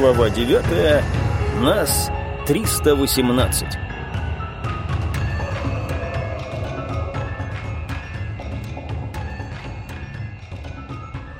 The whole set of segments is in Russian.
Глава 9. Нас 318.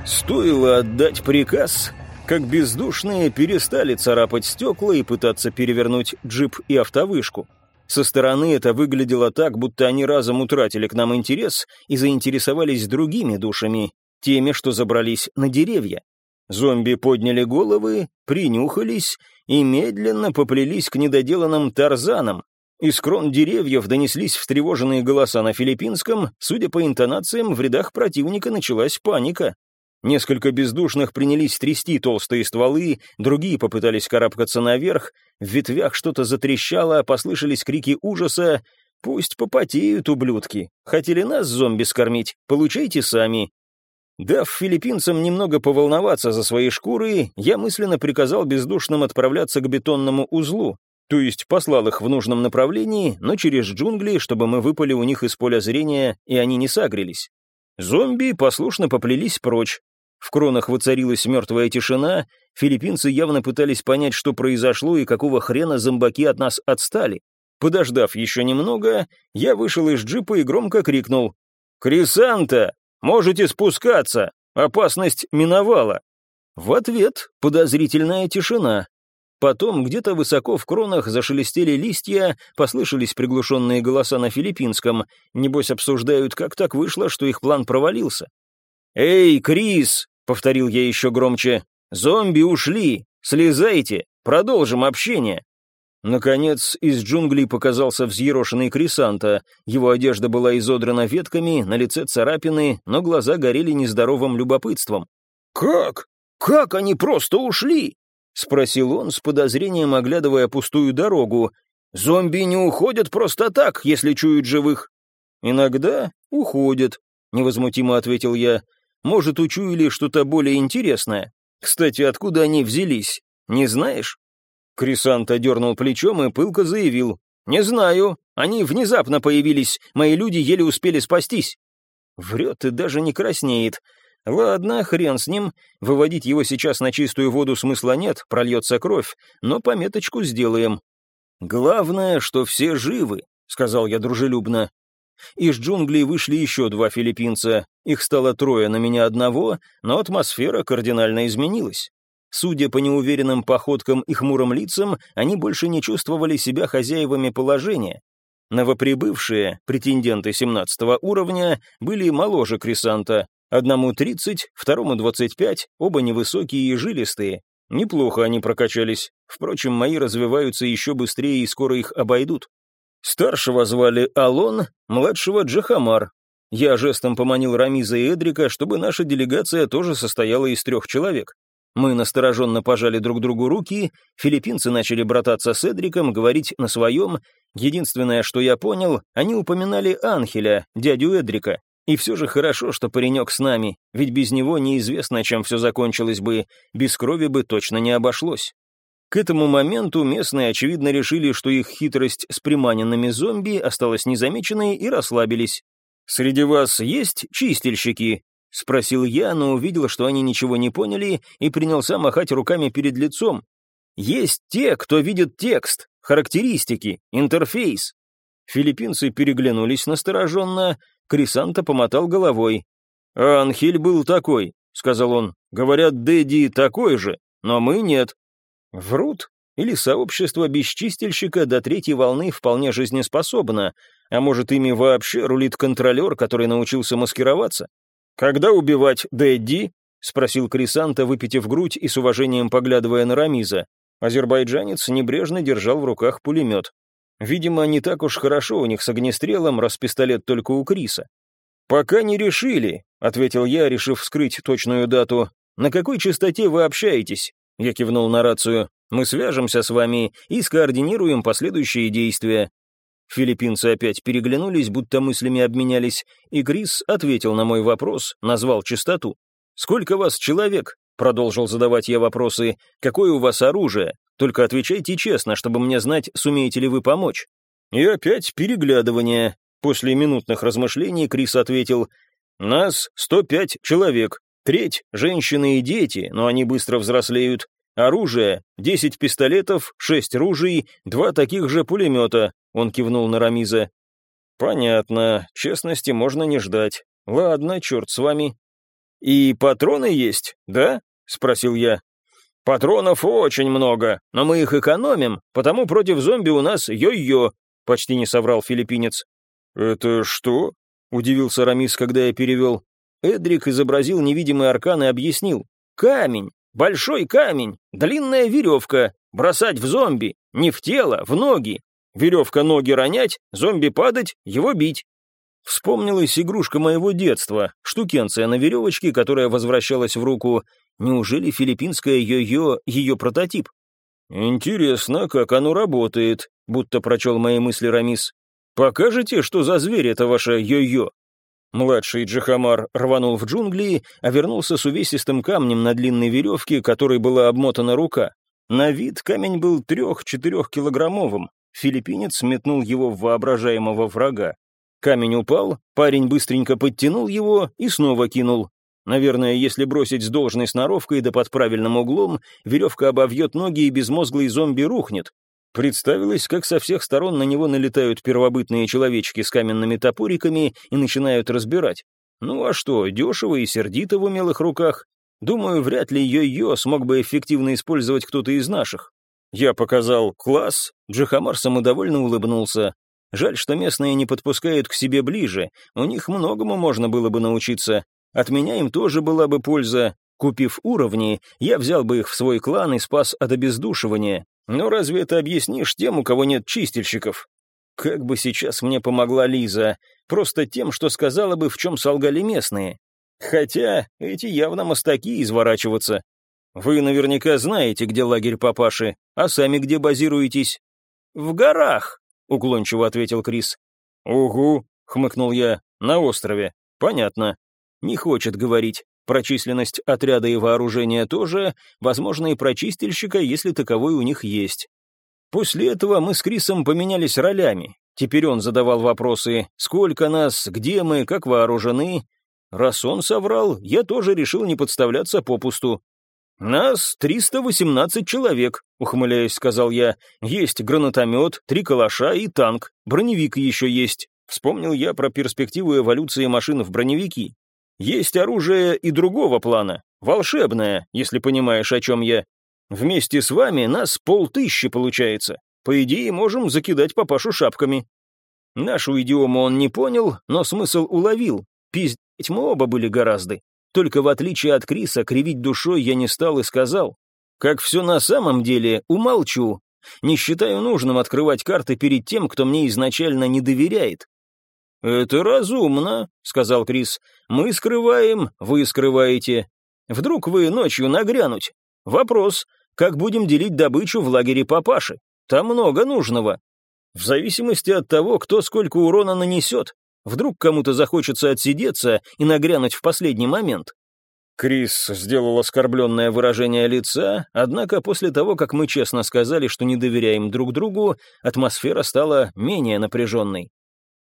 Стоило отдать приказ, как бездушные перестали царапать стекла и пытаться перевернуть джип и автовышку. Со стороны это выглядело так, будто они разом утратили к нам интерес и заинтересовались другими душами, теми, что забрались на деревья. Зомби подняли головы, принюхались и медленно поплелись к недоделанным тарзанам. Из крон деревьев донеслись встревоженные голоса на филиппинском, судя по интонациям, в рядах противника началась паника. Несколько бездушных принялись трясти толстые стволы, другие попытались карабкаться наверх, в ветвях что-то затрещало, послышались крики ужаса. «Пусть попотеют, ублюдки. Хотели нас зомби скормить? Получайте сами». Дав филиппинцам немного поволноваться за свои шкуры, я мысленно приказал бездушным отправляться к бетонному узлу, то есть послал их в нужном направлении, но через джунгли, чтобы мы выпали у них из поля зрения, и они не сагрились. Зомби послушно поплелись прочь, в кронах воцарилась мертвая тишина, филиппинцы явно пытались понять, что произошло и какого хрена зомбаки от нас отстали. Подождав еще немного, я вышел из джипа и громко крикнул «Крисанта, можете спускаться, опасность миновала». В ответ подозрительная тишина. Потом где-то высоко в кронах зашелестели листья, послышались приглушенные голоса на филиппинском. Небось обсуждают, как так вышло, что их план провалился. «Эй, Крис!» — повторил я еще громче. «Зомби ушли! Слезайте! Продолжим общение!» Наконец, из джунглей показался взъерошенный Крисанта. Его одежда была изодрана ветками, на лице царапины, но глаза горели нездоровым любопытством. «Как? Как они просто ушли?» — спросил он с подозрением, оглядывая пустую дорогу. «Зомби не уходят просто так, если чуют живых». «Иногда уходят», — невозмутимо ответил я. Может, учуяли что-то более интересное? Кстати, откуда они взялись? Не знаешь?» Крисант дернул плечом и пылко заявил. «Не знаю. Они внезапно появились. Мои люди еле успели спастись». Врет и даже не краснеет. Ладно, хрен с ним. Выводить его сейчас на чистую воду смысла нет, прольется кровь, но пометочку сделаем. «Главное, что все живы», — сказал я дружелюбно. Из джунглей вышли еще два филиппинца. Их стало трое на меня одного, но атмосфера кардинально изменилась. Судя по неуверенным походкам и хмурым лицам, они больше не чувствовали себя хозяевами положения. Новоприбывшие, претенденты 17 уровня, были моложе Крисанта. Одному 30, второму 25, оба невысокие и жилистые. Неплохо они прокачались. Впрочем, мои развиваются еще быстрее и скоро их обойдут. Старшего звали Алон, младшего Джахамар. Я жестом поманил Рамиза и Эдрика, чтобы наша делегация тоже состояла из трех человек. Мы настороженно пожали друг другу руки, филиппинцы начали брататься с Эдриком, говорить на своем. Единственное, что я понял, они упоминали Анхеля, дядю Эдрика. И все же хорошо, что паренек с нами, ведь без него неизвестно, чем все закончилось бы, без крови бы точно не обошлось. К этому моменту местные, очевидно, решили, что их хитрость с приманенными зомби осталась незамеченной и расслабились. «Среди вас есть чистильщики?» — спросил я, но увидел, что они ничего не поняли, и принялся махать руками перед лицом. «Есть те, кто видит текст, характеристики, интерфейс». Филиппинцы переглянулись настороженно, Крисанта помотал головой. «Анхель был такой», — сказал он. «Говорят, Дэдди такой же, но мы нет. Врут? Или сообщество бесчистильщика до третьей волны вполне жизнеспособно, а может, ими вообще рулит контролер, который научился маскироваться? «Когда убивать Дэдди?» — спросил Крисанта, выпитив грудь и с уважением поглядывая на Рамиза. Азербайджанец небрежно держал в руках пулемет. Видимо, не так уж хорошо у них с огнестрелом, раз пистолет только у Криса. «Пока не решили», — ответил я, решив вскрыть точную дату. «На какой частоте вы общаетесь? Я кивнул на рацию. «Мы свяжемся с вами и скоординируем последующие действия». Филиппинцы опять переглянулись, будто мыслями обменялись, и Крис ответил на мой вопрос, назвал частоту. «Сколько вас человек?» — продолжил задавать я вопросы. «Какое у вас оружие? Только отвечайте честно, чтобы мне знать, сумеете ли вы помочь». И опять переглядывание. После минутных размышлений Крис ответил, «Нас 105 человек. Треть — женщины и дети, но они быстро взрослеют. Оружие — 10 пистолетов, 6 ружей, два таких же пулемета», — он кивнул на Рамиза. «Понятно, честности можно не ждать. Ладно, черт с вами». «И патроны есть, да?» — спросил я. «Патронов очень много, но мы их экономим, потому против зомби у нас йо-йо», — почти не соврал филиппинец. «Это что?» — удивился Рамис, когда я перевел. Эдрик изобразил невидимый аркан и объяснил. «Камень! Большой камень! Длинная веревка! Бросать в зомби! Не в тело, в ноги! Веревка ноги ронять, зомби падать, его бить!» Вспомнилась игрушка моего детства, штукенция на веревочке, которая возвращалась в руку. Неужели филиппинская йо-йо ее прототип? «Интересно, как оно работает», — будто прочел мои мысли Рамис. «Покажете, что за зверь это ваше йо-йо?» Младший Джахамар рванул в джунгли, а вернулся с увесистым камнем на длинной веревке, которой была обмотана рука. На вид камень был трех-четырехкилограммовым. Филиппинец метнул его в воображаемого врага. Камень упал, парень быстренько подтянул его и снова кинул. Наверное, если бросить с должной сноровкой да под правильным углом, веревка обовьет ноги и безмозглый зомби рухнет. Представилось, как со всех сторон на него налетают первобытные человечки с каменными топориками и начинают разбирать. Ну а что, дешево и сердито в умелых руках. Думаю, вряд ли йо-йо смог бы эффективно использовать кто-то из наших. Я показал «класс», Джахамар самодовольно улыбнулся. Жаль, что местные не подпускают к себе ближе, у них многому можно было бы научиться. От меня им тоже была бы польза. Купив уровни, я взял бы их в свой клан и спас от обездушивания. Но разве это объяснишь тем, у кого нет чистильщиков? Как бы сейчас мне помогла Лиза, просто тем, что сказала бы, в чем солгали местные. Хотя эти явно мастаки изворачиваться. Вы наверняка знаете, где лагерь папаши, а сами где базируетесь? В горах, — уклончиво ответил Крис. «Угу», — хмыкнул я, — «на острове. Понятно. Не хочет говорить. Про численность отряда и вооружения тоже, возможно, и про чистильщика, если таковой у них есть. После этого мы с Крисом поменялись ролями. Теперь он задавал вопросы «Сколько нас? Где мы? Как вооружены?» Раз он соврал, я тоже решил не подставляться попусту. «Нас 318 человек», — ухмыляясь, сказал я. «Есть гранатомет, три калаша и танк. Броневик еще есть». Вспомнил я про перспективу эволюции машин в броневики. Есть оружие и другого плана, волшебное, если понимаешь, о чем я. Вместе с вами нас полтыщи получается. По идее, можем закидать папашу шапками». Нашу идиому он не понял, но смысл уловил. Пиздеть мы оба были гораздо. Только в отличие от Криса, кривить душой я не стал и сказал. Как все на самом деле, умолчу. Не считаю нужным открывать карты перед тем, кто мне изначально не доверяет. «Это разумно», — сказал Крис. «Мы скрываем, вы скрываете. Вдруг вы ночью нагрянуть? Вопрос, как будем делить добычу в лагере папаши? Там много нужного. В зависимости от того, кто сколько урона нанесет. Вдруг кому-то захочется отсидеться и нагрянуть в последний момент. Крис сделал оскорбленное выражение лица, однако после того, как мы честно сказали, что не доверяем друг другу, атмосфера стала менее напряженной.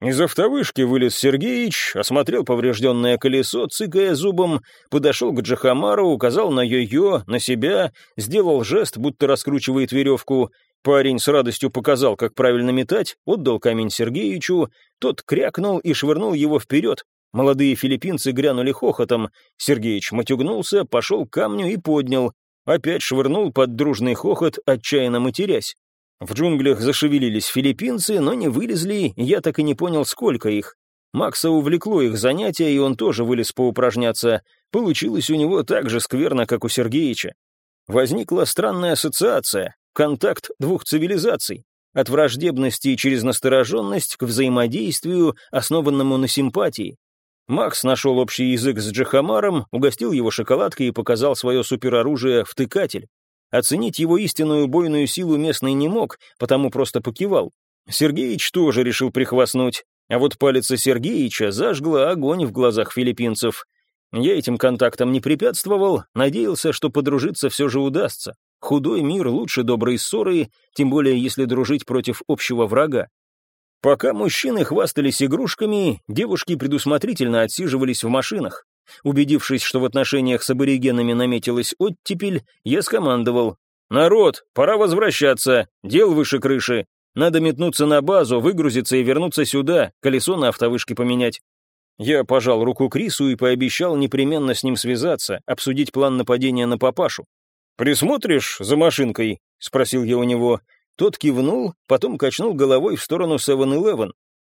Из автовышки вылез Сергеич, осмотрел поврежденное колесо, цыкая зубом, подошел к Джахамару, указал на йо-йо, на себя, сделал жест, будто раскручивает веревку, Парень с радостью показал, как правильно метать, отдал камень Сергеичу, тот крякнул и швырнул его вперед. Молодые филиппинцы грянули хохотом. Сергеич матюгнулся, пошел к камню и поднял. Опять швырнул под дружный хохот, отчаянно матерясь. В джунглях зашевелились филиппинцы, но не вылезли, я так и не понял, сколько их. Макса увлекло их занятие, и он тоже вылез поупражняться. Получилось у него так же скверно, как у Сергеича. Возникла странная ассоциация. Контакт двух цивилизаций. От враждебности через настороженность к взаимодействию, основанному на симпатии. Макс нашел общий язык с Джахамаром, угостил его шоколадкой и показал свое супероружие «втыкатель». Оценить его истинную бойную силу местный не мог, потому просто покивал. Сергеич тоже решил прихвастнуть, а вот палец Сергеича зажгла огонь в глазах филиппинцев. Я этим контактам не препятствовал, надеялся, что подружиться все же удастся. Худой мир лучше доброй ссоры, тем более если дружить против общего врага. Пока мужчины хвастались игрушками, девушки предусмотрительно отсиживались в машинах. Убедившись, что в отношениях с аборигенами наметилась оттепель, я скомандовал «Народ, пора возвращаться, дел выше крыши. Надо метнуться на базу, выгрузиться и вернуться сюда, колесо на автовышке поменять». Я пожал руку Крису и пообещал непременно с ним связаться, обсудить план нападения на папашу. «Присмотришь за машинкой?» — спросил я у него. Тот кивнул, потом качнул головой в сторону 7-Eleven.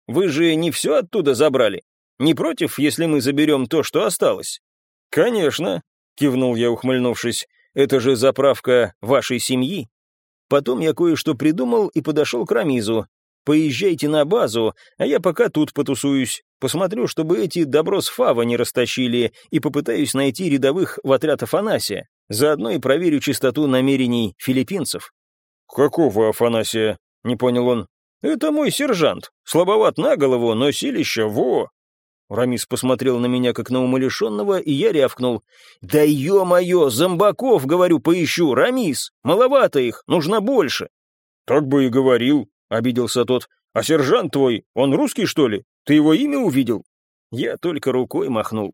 «Вы же не все оттуда забрали? Не против, если мы заберем то, что осталось?» «Конечно», — кивнул я, ухмыльнувшись. «Это же заправка вашей семьи». Потом я кое-что придумал и подошел к Рамизу. «Поезжайте на базу, а я пока тут потусуюсь. Посмотрю, чтобы эти добро с Фава не растащили, и попытаюсь найти рядовых в отряд Афанасия. Заодно и проверю чистоту намерений филиппинцев». «Какого Афанасия?» — не понял он. «Это мой сержант. Слабоват на голову, но силища во!» Рамис посмотрел на меня как на умалишенного, и я рявкнул. «Да ё-моё, зомбаков, говорю, поищу, Рамис! Маловато их, нужно больше!» «Так бы и говорил», — обиделся тот. «А сержант твой, он русский, что ли? Ты его имя увидел?» Я только рукой махнул.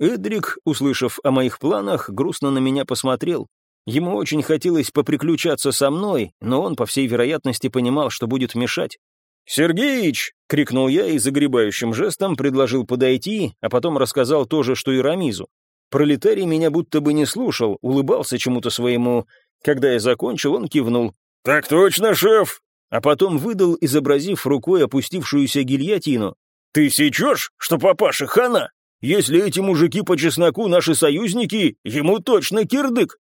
Эдрик, услышав о моих планах, грустно на меня посмотрел. Ему очень хотелось поприключаться со мной, но он, по всей вероятности, понимал, что будет мешать. «Сергеич!» — крикнул я и загребающим жестом предложил подойти, а потом рассказал то же, что и Рамизу. Пролетарий меня будто бы не слушал, улыбался чему-то своему. Когда я закончил, он кивнул. «Так точно, шеф!» А потом выдал, изобразив рукой опустившуюся гильотину. «Ты сечешь, что папаша хана? Если эти мужики по чесноку наши союзники, ему точно кирдык!»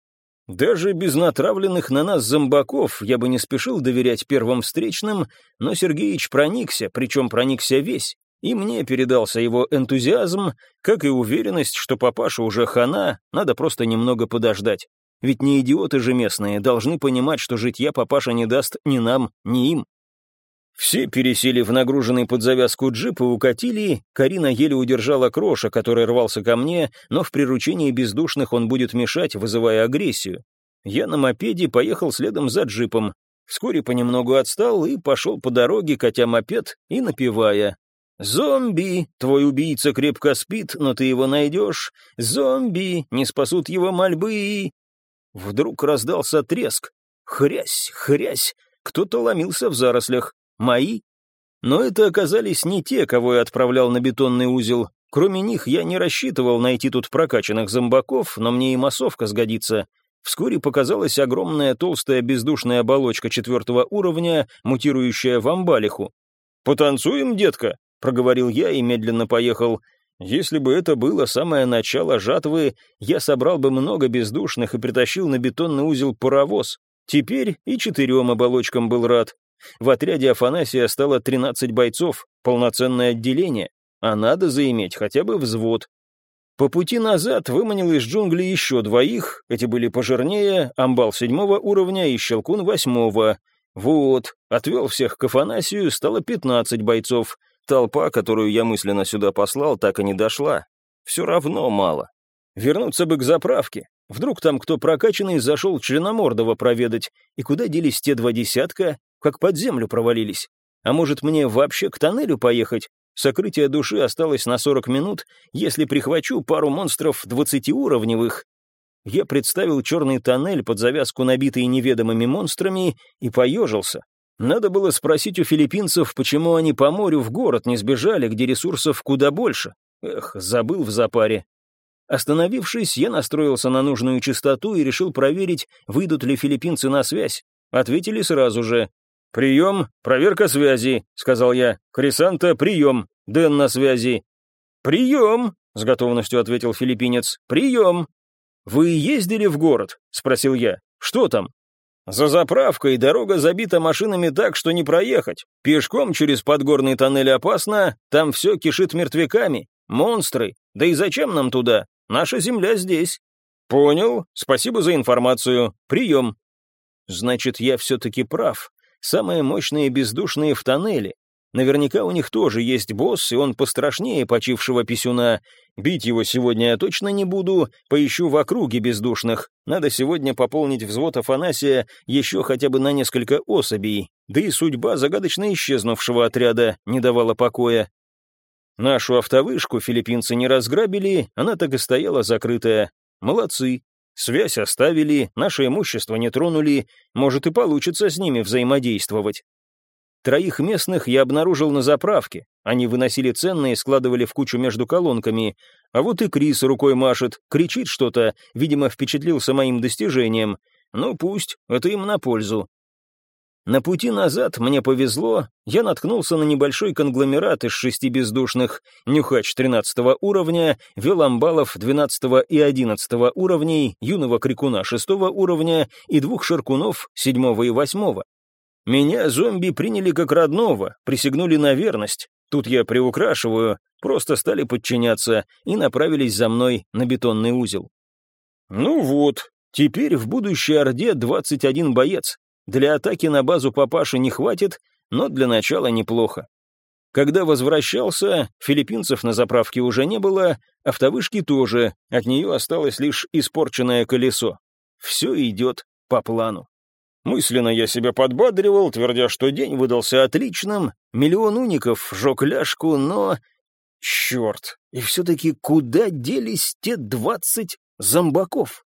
Даже без натравленных на нас зомбаков я бы не спешил доверять первым встречным, но Сергеич проникся, причем проникся весь, и мне передался его энтузиазм, как и уверенность, что папаша уже хана, надо просто немного подождать. Ведь не идиоты же местные, должны понимать, что житья папаша не даст ни нам, ни им. Все пересели в нагруженный под завязку джип и укатили, Карина еле удержала Кроша, который рвался ко мне, но в приручении бездушных он будет мешать, вызывая агрессию. Я на мопеде поехал следом за джипом. Вскоре понемногу отстал и пошел по дороге, катя мопед и напевая. «Зомби, твой убийца крепко спит, но ты его найдешь. Зомби, не спасут его мольбы». Вдруг раздался треск. Хрясь, хрясь, кто-то ломился в зарослях. Мои? Но это оказались не те, кого я отправлял на бетонный узел. Кроме них я не рассчитывал найти тут прокачанных зомбаков, но мне и массовка сгодится. Вскоре показалась огромная толстая бездушная оболочка четвертого уровня, мутирующая в амбалиху. «Потанцуем, детка?» — проговорил я и медленно поехал. Если бы это было самое начало жатвы, я собрал бы много бездушных и притащил на бетонный узел паровоз. Теперь и четырем оболочкам был рад. В отряде Афанасия стало 13 бойцов, полноценное отделение, а надо заиметь хотя бы взвод. По пути назад выманил из джунглей еще двоих, эти были пожирнее, амбал седьмого уровня и щелкун восьмого. Вот, отвел всех к Афанасию, стало 15 бойцов. Толпа, которую я мысленно сюда послал, так и не дошла. Все равно мало. Вернуться бы к заправке. Вдруг там кто прокачанный зашел Членомордова проведать, и куда делись те два десятка, как под землю провалились. А может, мне вообще к тоннелю поехать? Сокрытие души осталось на 40 минут, если прихвачу пару монстров двадцатиуровневых. Я представил черный тоннель под завязку, набитый неведомыми монстрами, и поежился. Надо было спросить у филиппинцев, почему они по морю в город не сбежали, где ресурсов куда больше. Эх, забыл в запаре. Остановившись, я настроился на нужную частоту и решил проверить, выйдут ли филиппинцы на связь. Ответили сразу же. «Прием, проверка связи», — сказал я. «Крисанта, прием, Дэн на связи». «Прием», — с готовностью ответил филиппинец. «Прием». «Вы ездили в город?» — спросил я. «Что там?» «За заправкой дорога забита машинами так, что не проехать. Пешком через подгорный тоннель опасно, там все кишит мертвяками. Монстры. Да и зачем нам туда? Наша земля здесь». «Понял. Спасибо за информацию. Прием». «Значит, я все-таки прав самые мощные бездушные в тоннеле. Наверняка у них тоже есть босс, и он пострашнее почившего писюна. Бить его сегодня я точно не буду, поищу в округе бездушных. Надо сегодня пополнить взвод Афанасия еще хотя бы на несколько особей. Да и судьба загадочно исчезнувшего отряда не давала покоя. Нашу автовышку филиппинцы не разграбили, она так и стояла закрытая. Молодцы. Связь оставили, наше имущество не тронули, может и получится с ними взаимодействовать. Троих местных я обнаружил на заправке. Они выносили ценные складывали в кучу между колонками. А вот и Крис рукой машет, кричит что-то, видимо, впечатлился моим достижением. Ну пусть, это им на пользу. На пути назад мне повезло, я наткнулся на небольшой конгломерат из шести бездушных, нюхач 13 уровня, веламбалов 12 и 11 уровней, юного крикуна 6 уровня и двух шаркунов 7 и 8. Меня зомби приняли как родного, присягнули на верность. Тут я приукрашиваю, просто стали подчиняться и направились за мной на бетонный узел. Ну вот, теперь в будущей Орде 21 боец, для атаки на базу папаши не хватит, но для начала неплохо. Когда возвращался, филиппинцев на заправке уже не было, автовышки тоже, от нее осталось лишь испорченное колесо. Все идет по плану. Мысленно я себя подбадривал, твердя, что день выдался отличным, миллион уников жег ляжку, но... Черт, и все-таки куда делись те двадцать зомбаков?